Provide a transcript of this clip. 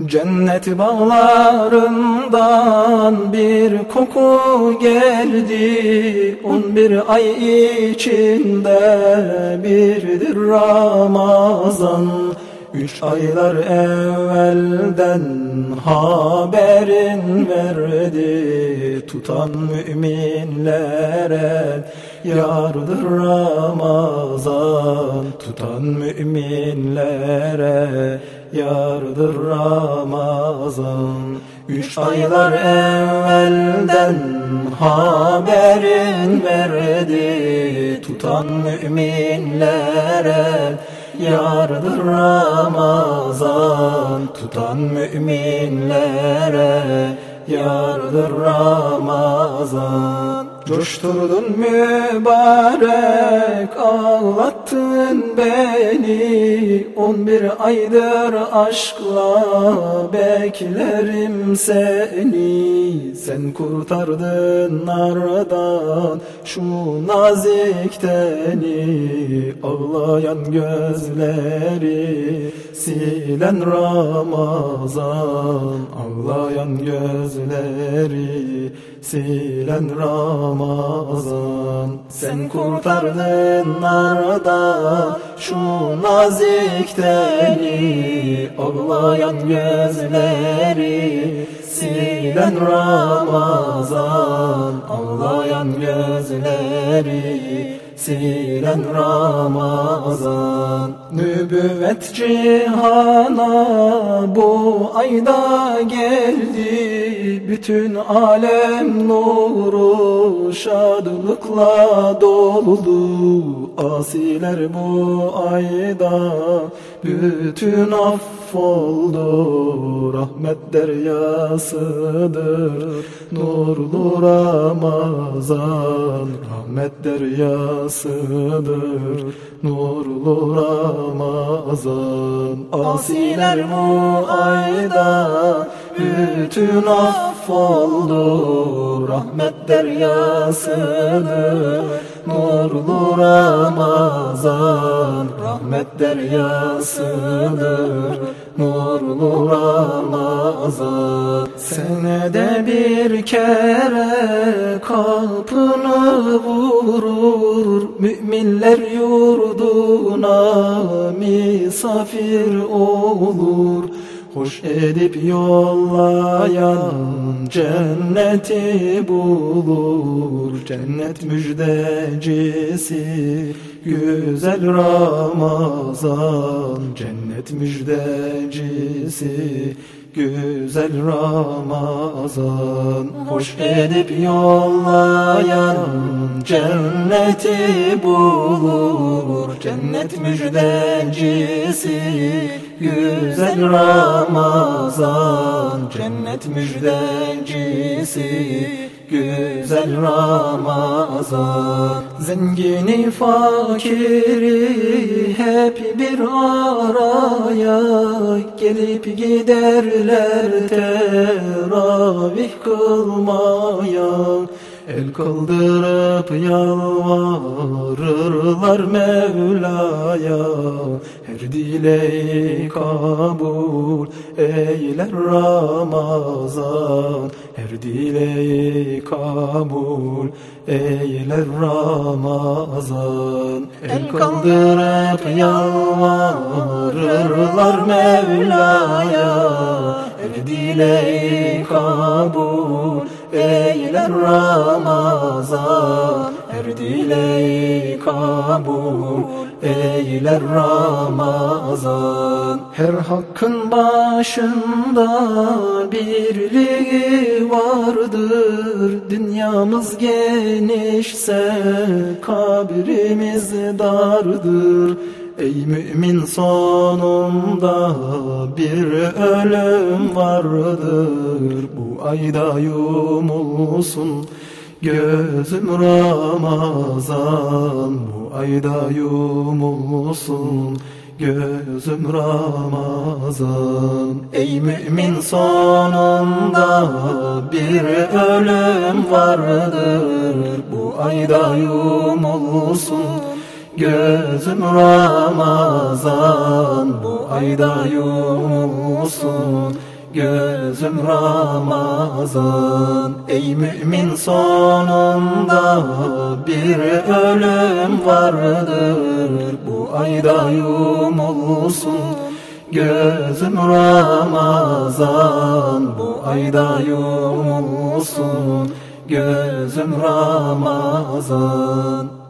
Cennet bağlarından bir koku geldi. On bir ay içinde birdir Ramazan. Üç aylar evvelden haberin verdi. Tutan müminlere yardır Ramazan. Tutan müminlere yardır Ramazan. Üç aylar evvelden haberin verdi. Tutan müminlere yardır Ramazan. Tutan müminlere yardır Ramazan. Coşturdun mübarek ağlattın beni. On bir aydır aşkla beklerim seni. Sen kurtardın nardan şu nazik teni Ağlayan gözleri silen Ramazan. Ağlayan gözleri silen Ramazan. Sen kurtardın nardan şu nazik teni Ağlayan gözleri silen Ramazan. Ağlayan gözleri silen Ramazan Nübüvvet cihana bu ayda geldi. Bütün alem nuru şadlıkla doldu. Asiler bu ayda bütün affoldu. Rahmet deryasıdır. Nurlu Ramazan Rahmet deryasıdır. Nurlu Ramazan Asiler bu ayda bütün affoldu Rahmet deryasıdır. Nurlu Ramazan Rahmet deryasıdır. Nurlu Ramazan Senede bir kere kapını vurur Müminler yurduna misafir olur. Hoş edip yollayan cenneti bulur. Cennet müjdecisi güzel Ramazan. Cennet müjdecisi güzel Ramazan Hoş edip yollayan cenneti bulur. Cennet müjdecisi güzel Ramazan. Cennet müjdecisi güzel Ramazan. Zengini fakiri hep bir araya Gelip giderler teravih kılmaya El kaldırıp yalvarırlar Mevla'ya. Her dileği kabul eyler Ramazan. Her dileği kabul eyler Ramazan. El kaldırıp yalvarırlar Mevla'ya. Her dileği kabul eyler Ramazan Her dileği kabul. Eyler Ramazan Her hakkın başında birliği vardır. Dünyamız genişse kabrimiz dardır Ey mümin sonunda bir ölüm vardır. Bu ayda yumulsun gözüm Ramazan. Bu ayda yumulsun gözüm Ramazan. Ey mümin sonunda bir ölüm vardır. Bu ayda yumulsun Gözüm Ramazan Bu ayda yumulsun Gözüm Ramazan Ey mümin sonunda bir ölüm vardır. Bu ayda yumulsun Gözüm Ramazan Bu ayda yumulsun Gözüm Ramazan